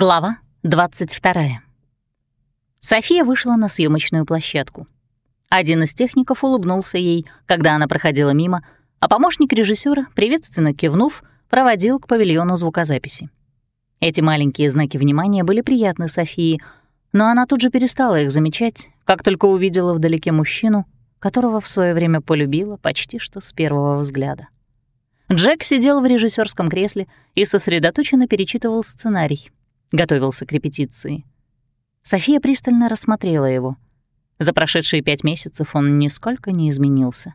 Глава 22. София вышла на съемочную площадку. Один из техников улыбнулся ей, когда она проходила мимо, а помощник режиссера, приветственно кивнув, проводил к павильону звукозаписи. Эти маленькие знаки внимания были приятны Софии, но она тут же перестала их замечать, как только увидела вдалеке мужчину, которого в свое время полюбила почти что с первого взгляда. Джек сидел в режиссерском кресле и сосредоточенно перечитывал сценарий, готовился к репетиции. София пристально рассмотрела его. За прошедшие пять месяцев он нисколько не изменился.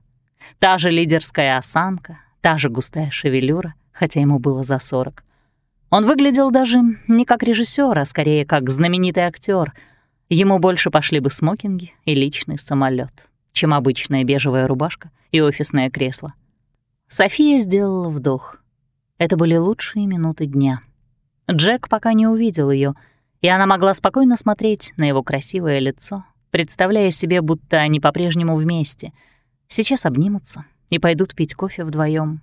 Та же лидерская осанка, та же густая шевелюра, хотя ему было за сорок. Он выглядел даже не как режиссер, а скорее как знаменитый актер. Ему больше пошли бы смокинги и личный самолет, чем обычная бежевая рубашка и офисное кресло. София сделала вдох. Это были лучшие минуты дня — Джек пока не увидел ее, и она могла спокойно смотреть на его красивое лицо, представляя себе, будто они по-прежнему вместе. Сейчас обнимутся и пойдут пить кофе вдвоем.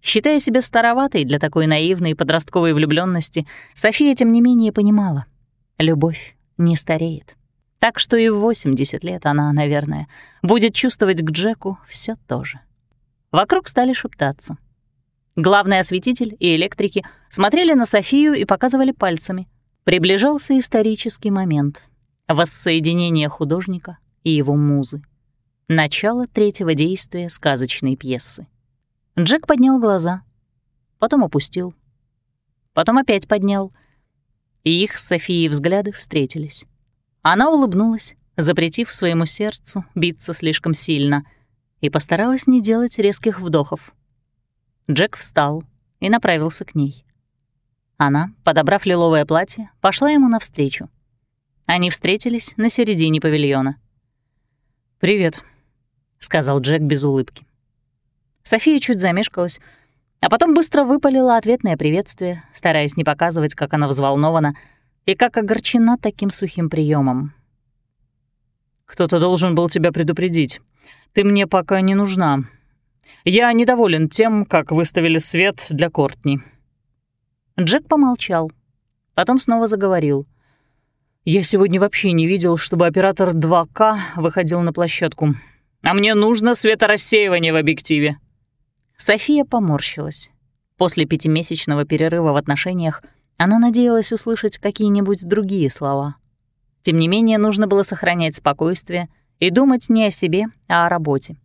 Считая себя староватой для такой наивной подростковой влюбленности, София, тем не менее, понимала — любовь не стареет. Так что и в 80 лет она, наверное, будет чувствовать к Джеку все то же. Вокруг стали шептаться — Главный осветитель и электрики смотрели на Софию и показывали пальцами. Приближался исторический момент — воссоединение художника и его музы. Начало третьего действия сказочной пьесы. Джек поднял глаза, потом опустил, потом опять поднял, и их с Софией взгляды встретились. Она улыбнулась, запретив своему сердцу биться слишком сильно, и постаралась не делать резких вдохов. Джек встал и направился к ней. Она, подобрав лиловое платье, пошла ему навстречу. Они встретились на середине павильона. «Привет», — сказал Джек без улыбки. София чуть замешкалась, а потом быстро выпалила ответное приветствие, стараясь не показывать, как она взволнована и как огорчена таким сухим приемом. «Кто-то должен был тебя предупредить. Ты мне пока не нужна, я недоволен тем, как выставили свет для Кортни». Джек помолчал, потом снова заговорил. «Я сегодня вообще не видел, чтобы оператор 2К выходил на площадку. А мне нужно светорассеивание в объективе». София поморщилась. После пятимесячного перерыва в отношениях она надеялась услышать какие-нибудь другие слова. Тем не менее, нужно было сохранять спокойствие и думать не о себе, а о работе.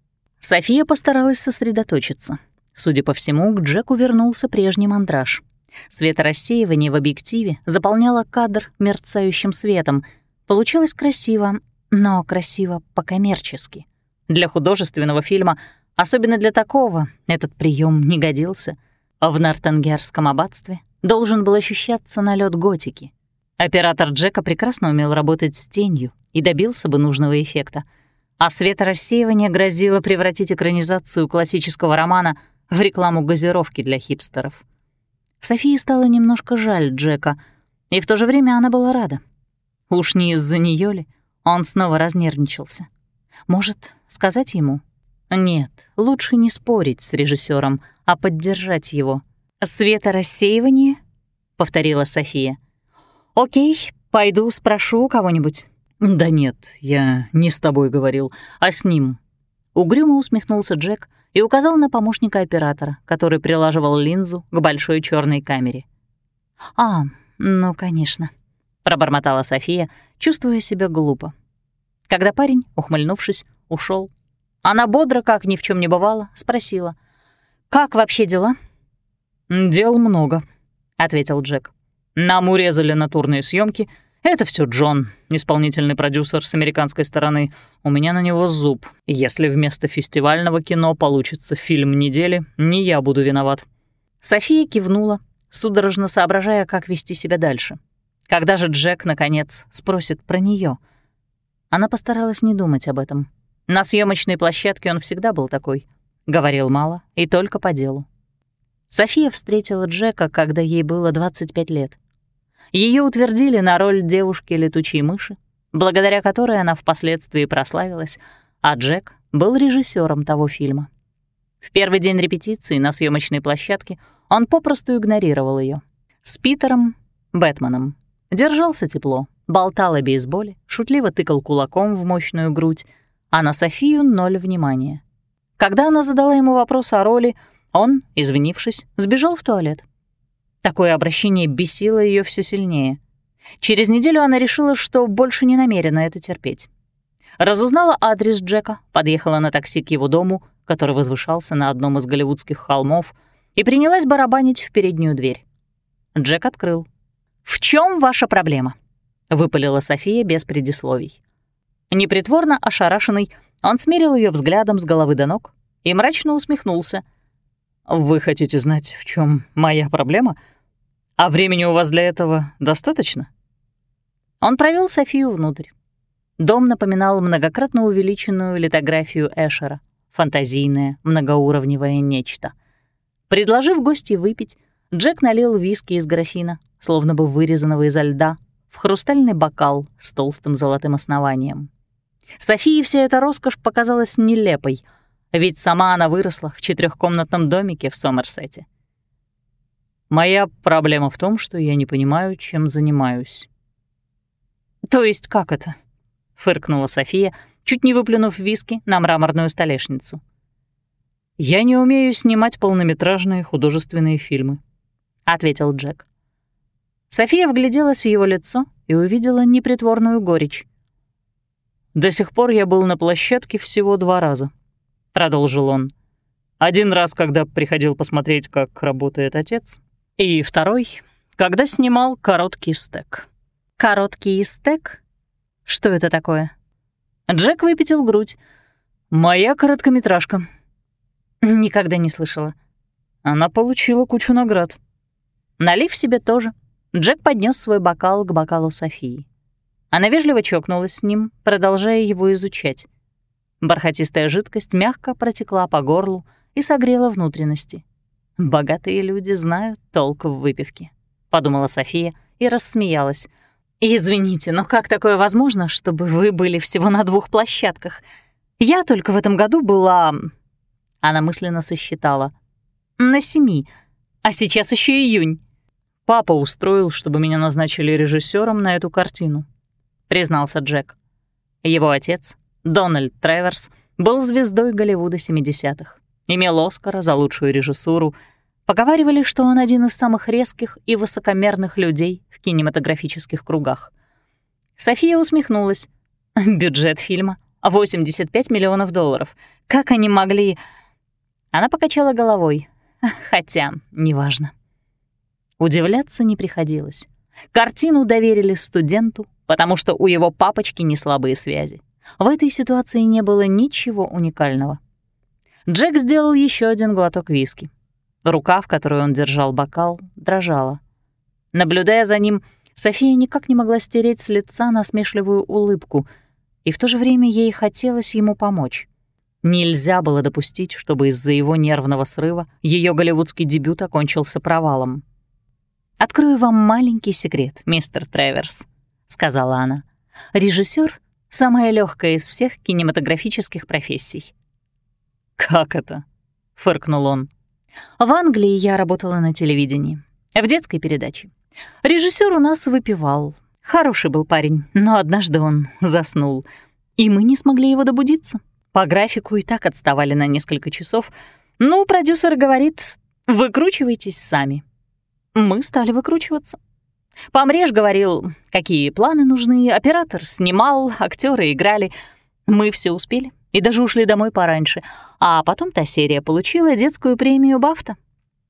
София постаралась сосредоточиться. Судя по всему, к Джеку вернулся прежний мандраж. Светорассеивание в объективе заполняло кадр мерцающим светом. Получилось красиво, но красиво по-коммерчески. Для художественного фильма, особенно для такого, этот прием не годился. А в Нортенгерском аббатстве должен был ощущаться налет готики. Оператор Джека прекрасно умел работать с тенью и добился бы нужного эффекта — а светорассеивание грозило превратить экранизацию классического романа в рекламу газировки для хипстеров. Софии стало немножко жаль Джека, и в то же время она была рада. Уж не из-за неё ли он снова разнервничался. Может, сказать ему? Нет, лучше не спорить с режиссером, а поддержать его. «Светорассеивание?» — повторила София. «Окей, пойду спрошу кого-нибудь». «Да нет, я не с тобой говорил, а с ним». Угрюмо усмехнулся Джек и указал на помощника оператора, который прилаживал линзу к большой черной камере. «А, ну, конечно», — пробормотала София, чувствуя себя глупо. Когда парень, ухмыльнувшись, ушел, она бодро, как ни в чем не бывало, спросила. «Как вообще дела?» «Дел много», — ответил Джек. «Нам урезали натурные съемки, это все Джон, исполнительный продюсер с американской стороны. У меня на него зуб. Если вместо фестивального кино получится фильм недели, не я буду виноват». София кивнула, судорожно соображая, как вести себя дальше. Когда же Джек, наконец, спросит про нее? Она постаралась не думать об этом. На съемочной площадке он всегда был такой. Говорил мало и только по делу. София встретила Джека, когда ей было 25 лет. Ее утвердили на роль девушки-летучей мыши, благодаря которой она впоследствии прославилась, а Джек был режиссером того фильма. В первый день репетиции на съемочной площадке он попросту игнорировал ее. С Питером Бэтменом. Держался тепло, болтал о бейсболе, шутливо тыкал кулаком в мощную грудь, а на Софию ноль внимания. Когда она задала ему вопрос о роли, он, извинившись, сбежал в туалет. Такое обращение бесило ее все сильнее. Через неделю она решила, что больше не намерена это терпеть. Разузнала адрес Джека, подъехала на такси к его дому, который возвышался на одном из голливудских холмов, и принялась барабанить в переднюю дверь. Джек открыл. «В чем ваша проблема?» — выпалила София без предисловий. Непритворно ошарашенный, он смерил ее взглядом с головы до ног и мрачно усмехнулся. «Вы хотите знать, в чем моя проблема? А времени у вас для этого достаточно?» Он провел Софию внутрь. Дом напоминал многократно увеличенную литографию Эшера, фантазийное, многоуровневое нечто. Предложив гости выпить, Джек налил виски из графина, словно бы вырезанного изо льда, в хрустальный бокал с толстым золотым основанием. Софии вся эта роскошь показалась нелепой, ведь сама она выросла в четырехкомнатном домике в Сомерсете. «Моя проблема в том, что я не понимаю, чем занимаюсь». «То есть как это?» — фыркнула София, чуть не выплюнув виски на мраморную столешницу. «Я не умею снимать полнометражные художественные фильмы», — ответил Джек. София вгляделась в его лицо и увидела непритворную горечь. «До сих пор я был на площадке всего два раза», — продолжил он. «Один раз, когда приходил посмотреть, как работает отец, и второй, когда снимал короткий стек». «Короткий стек? Что это такое?» Джек выпятил грудь. «Моя короткометражка». Никогда не слышала. Она получила кучу наград. Налив себе тоже, Джек поднес свой бокал к бокалу Софии. Она вежливо чокнулась с ним, продолжая его изучать. Бархатистая жидкость мягко протекла по горлу и согрела внутренности. «Богатые люди знают толк в выпивке», — подумала София и рассмеялась. «Извините, но как такое возможно, чтобы вы были всего на двух площадках? Я только в этом году была...» Она мысленно сосчитала. «На семи, а сейчас еще июнь». «Папа устроил, чтобы меня назначили режиссером на эту картину», признался Джек. Его отец, Дональд Треверс, был звездой Голливуда 70-х. Имел Оскара за лучшую режиссуру. Поговаривали, что он один из самых резких и высокомерных людей в кинематографических кругах. София усмехнулась. Бюджет фильма — 85 миллионов долларов. Как они могли... Она покачала головой. Хотя, неважно. Удивляться не приходилось. Картину доверили студенту, потому что у его папочки не слабые связи. В этой ситуации не было ничего уникального. Джек сделал еще один глоток виски. Рука, в которой он держал бокал, дрожала. Наблюдая за ним, София никак не могла стереть с лица насмешливую улыбку, и в то же время ей хотелось ему помочь. Нельзя было допустить, чтобы из-за его нервного срыва ее голливудский дебют окончился провалом. «Открою вам маленький секрет, мистер Треверс», сказала она. Режиссер самая легкая из всех кинематографических профессий. Как это? фыркнул он. В Англии я работала на телевидении, в детской передаче. Режиссер у нас выпивал. Хороший был парень, но однажды он заснул, и мы не смогли его добудиться. По графику и так отставали на несколько часов. Ну, продюсер говорит, выкручивайтесь сами. Мы стали выкручиваться. Помреж говорил, какие планы нужны, оператор снимал, актеры играли. Мы все успели и даже ушли домой пораньше. А потом та серия получила детскую премию «Бафта».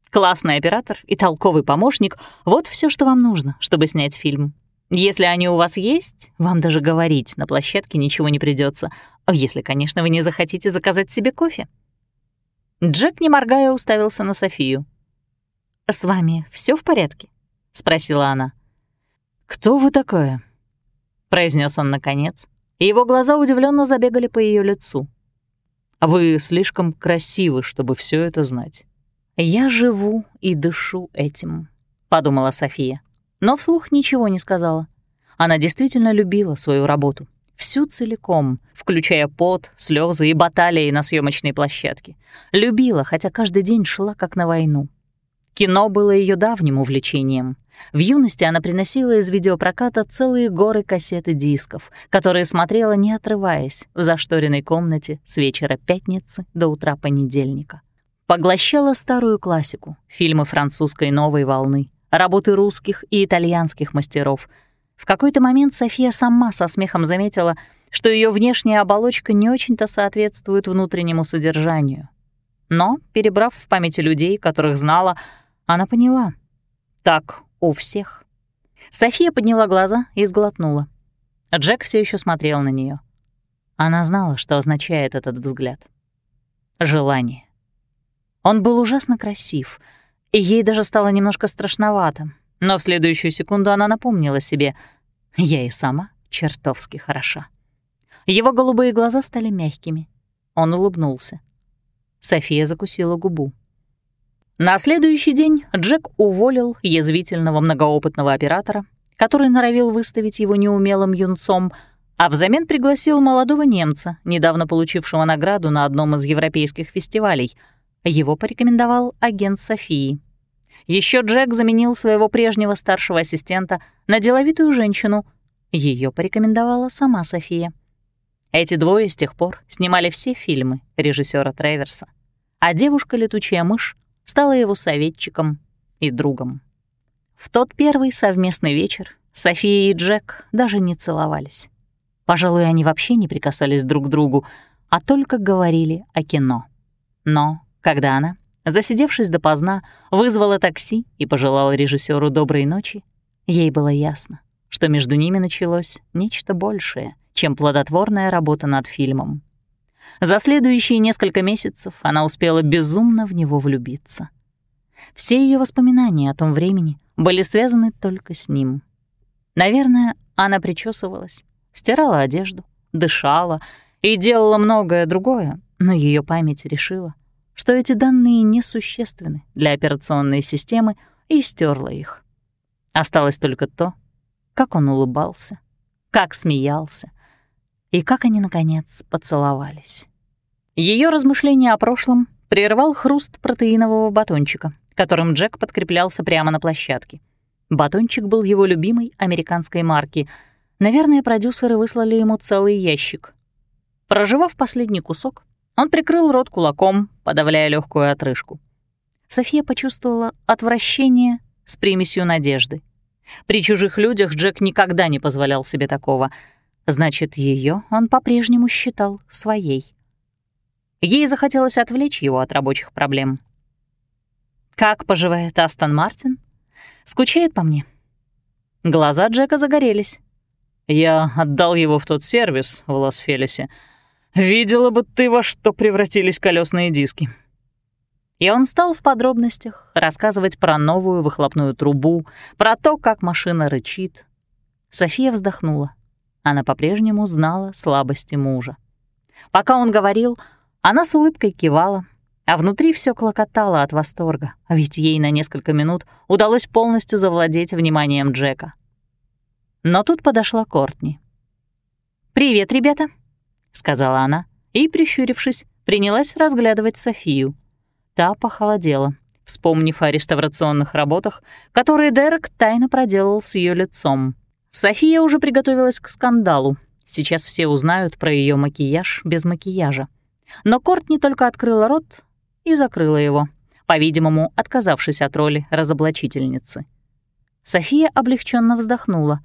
Классный оператор и толковый помощник — вот все, что вам нужно, чтобы снять фильм. Если они у вас есть, вам даже говорить на площадке ничего не придется, если, конечно, вы не захотите заказать себе кофе. Джек, не моргая, уставился на Софию. «С вами все в порядке?» — спросила она. «Кто вы такая?» — произнес он наконец, и его глаза удивленно забегали по ее лицу. «Вы слишком красивы, чтобы все это знать». «Я живу и дышу этим», — подумала София, но вслух ничего не сказала. Она действительно любила свою работу, всю целиком, включая пот, слезы и баталии на съемочной площадке. Любила, хотя каждый день шла как на войну. Кино было ее давним увлечением. В юности она приносила из видеопроката целые горы кассет и дисков, которые смотрела, не отрываясь, в зашторенной комнате с вечера пятницы до утра понедельника. Поглощала старую классику, фильмы французской новой волны, работы русских и итальянских мастеров. В какой-то момент София сама со смехом заметила, что ее внешняя оболочка не очень-то соответствует внутреннему содержанию. Но, перебрав в памяти людей, которых знала, она поняла — так у всех. София подняла глаза и сглотнула. Джек все еще смотрел на нее. Она знала, что означает этот взгляд. Желание. Он был ужасно красив, и ей даже стало немножко страшновато, но в следующую секунду она напомнила себе «Я и сама чертовски хороша». Его голубые глаза стали мягкими. Он улыбнулся. София закусила губу. На следующий день Джек уволил язвительного многоопытного оператора, который норовил выставить его неумелым юнцом, а взамен пригласил молодого немца, недавно получившего награду на одном из европейских фестивалей. Его порекомендовал агент Софии. Еще Джек заменил своего прежнего старшего ассистента на деловитую женщину. Ее порекомендовала сама София. Эти двое с тех пор снимали все фильмы режиссера Треверса. А девушка-летучая мышь стала его советчиком и другом. В тот первый совместный вечер София и Джек даже не целовались. Пожалуй, они вообще не прикасались друг к другу, а только говорили о кино. Но когда она, засидевшись допоздна, вызвала такси и пожелала режиссеру доброй ночи, ей было ясно, что между ними началось нечто большее, чем плодотворная работа над фильмом. За следующие несколько месяцев она успела безумно в него влюбиться. Все ее воспоминания о том времени были связаны только с ним. Наверное, она причесывалась, стирала одежду, дышала и делала многое другое, но ее память решила, что эти данные несущественны для операционной системы и стерла их. Осталось только то, как он улыбался, как смеялся, и как они, наконец, поцеловались. Ее размышления о прошлом прервал хруст протеинового батончика, которым Джек подкреплялся прямо на площадке. Батончик был его любимой американской марки. Наверное, продюсеры выслали ему целый ящик. Проживав последний кусок, он прикрыл рот кулаком, подавляя легкую отрыжку. София почувствовала отвращение с примесью надежды. При чужих людях Джек никогда не позволял себе такого — Значит, ее он по-прежнему считал своей. Ей захотелось отвлечь его от рабочих проблем. «Как поживает Астон Мартин? Скучает по мне?» Глаза Джека загорелись. «Я отдал его в тот сервис в Лас-Фелисе. Видела бы ты, во что превратились колесные диски». И он стал в подробностях рассказывать про новую выхлопную трубу, про то, как машина рычит. София вздохнула. Она по-прежнему знала слабости мужа. Пока он говорил, она с улыбкой кивала, а внутри все клокотало от восторга, ведь ей на несколько минут удалось полностью завладеть вниманием Джека. Но тут подошла Кортни. «Привет, ребята», — сказала она, и, прищурившись, принялась разглядывать Софию. Та похолодела, вспомнив о реставрационных работах, которые Дерек тайно проделал с ее лицом. София уже приготовилась к скандалу. Сейчас все узнают про ее макияж без макияжа. Но Корт не только открыла рот и закрыла его, по-видимому, отказавшись от роли разоблачительницы. София облегченно вздохнула.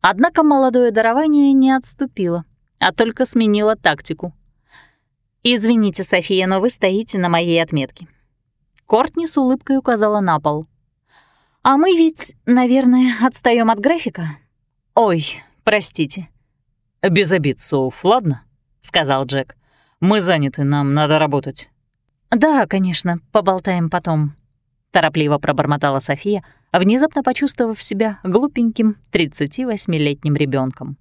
Однако молодое дарование не отступило, а только сменило тактику. «Извините, София, но вы стоите на моей отметке». Кортни с улыбкой указала на пол. «А мы ведь, наверное, отстаем от графика?» «Ой, простите». «Без обид, Соуф, ладно?» — сказал Джек. «Мы заняты, нам надо работать». «Да, конечно, поболтаем потом», — торопливо пробормотала София, внезапно почувствовав себя глупеньким 38-летним ребенком.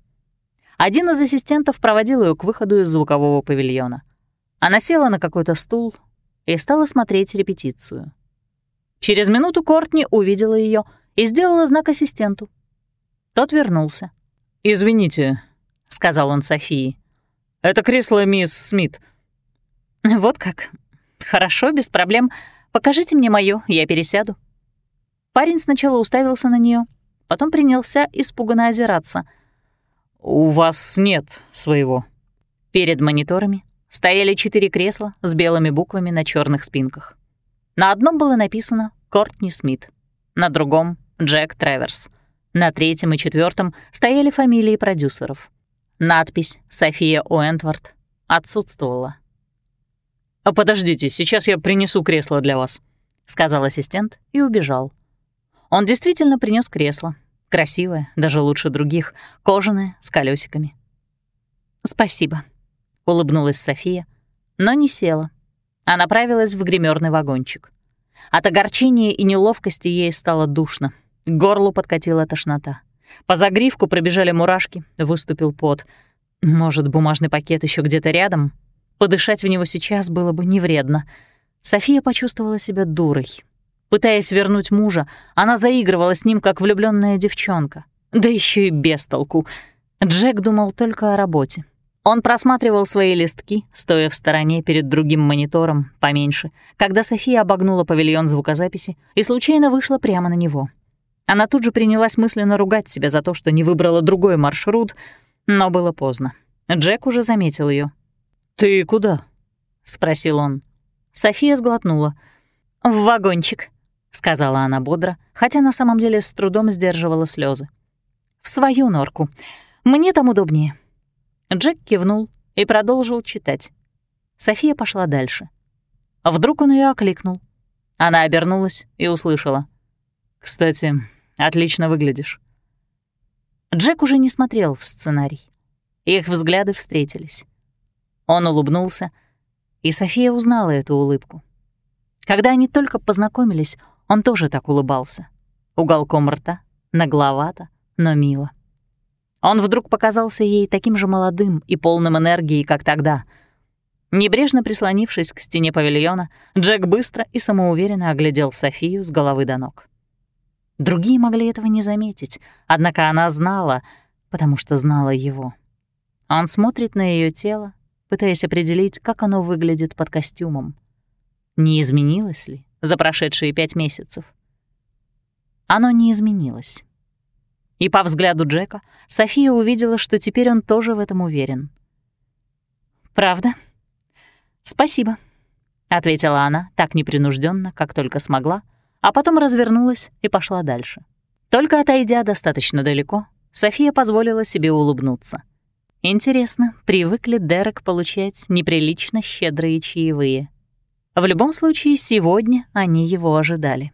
Один из ассистентов проводил ее к выходу из звукового павильона. Она села на какой-то стул и стала смотреть репетицию. Через минуту Кортни увидела ее и сделала знак ассистенту, тот вернулся. «Извините», — сказал он Софии. «Это кресло мисс Смит». «Вот как. Хорошо, без проблем. Покажите мне моё, я пересяду». Парень сначала уставился на нее, потом принялся испуганно озираться. «У вас нет своего». Перед мониторами стояли четыре кресла с белыми буквами на черных спинках. На одном было написано «Кортни Смит», на другом — «Джек Треверс», на третьем и четвертом стояли фамилии продюсеров. Надпись «София Уэнтворд» отсутствовала. «А подождите, сейчас я принесу кресло для вас», — сказал ассистент и убежал. Он действительно принес кресло. Красивое, даже лучше других, кожаное, с колесиками. «Спасибо», — улыбнулась София, но не села, а направилась в гримерный вагончик. От огорчения и неловкости ей стало душно. Горлу подкатила тошнота. По загривку пробежали мурашки, выступил пот. Может, бумажный пакет еще где-то рядом? Подышать в него сейчас было бы не вредно. София почувствовала себя дурой. Пытаясь вернуть мужа, она заигрывала с ним, как влюбленная девчонка. Да еще и без толку. Джек думал только о работе. Он просматривал свои листки, стоя в стороне перед другим монитором, поменьше, когда София обогнула павильон звукозаписи и случайно вышла прямо на него. Она тут же принялась мысленно ругать себя за то, что не выбрала другой маршрут, но было поздно. Джек уже заметил ее. «Ты куда?» — спросил он. София сглотнула. «В вагончик», — сказала она бодро, хотя на самом деле с трудом сдерживала слезы. «В свою норку. Мне там удобнее». Джек кивнул и продолжил читать. София пошла дальше. Вдруг он ее окликнул. Она обернулась и услышала. «Кстати, отлично выглядишь». Джек уже не смотрел в сценарий. Их взгляды встретились. Он улыбнулся, и София узнала эту улыбку. Когда они только познакомились, он тоже так улыбался. Уголком рта, нагловато, но мило. Он вдруг показался ей таким же молодым и полным энергии, как тогда. Небрежно прислонившись к стене павильона, Джек быстро и самоуверенно оглядел Софию с головы до ног. Другие могли этого не заметить, однако она знала, потому что знала его. Он смотрит на ее тело, пытаясь определить, как оно выглядит под костюмом. Не изменилось ли за прошедшие пять месяцев? Оно не изменилось. И по взгляду Джека София увидела, что теперь он тоже в этом уверен. «Правда? Спасибо», — ответила она так непринужденно, как только смогла, а потом развернулась и пошла дальше. Только отойдя достаточно далеко, София позволила себе улыбнуться. Интересно, привык ли Дерек получать неприлично щедрые чаевые? В любом случае, сегодня они его ожидали.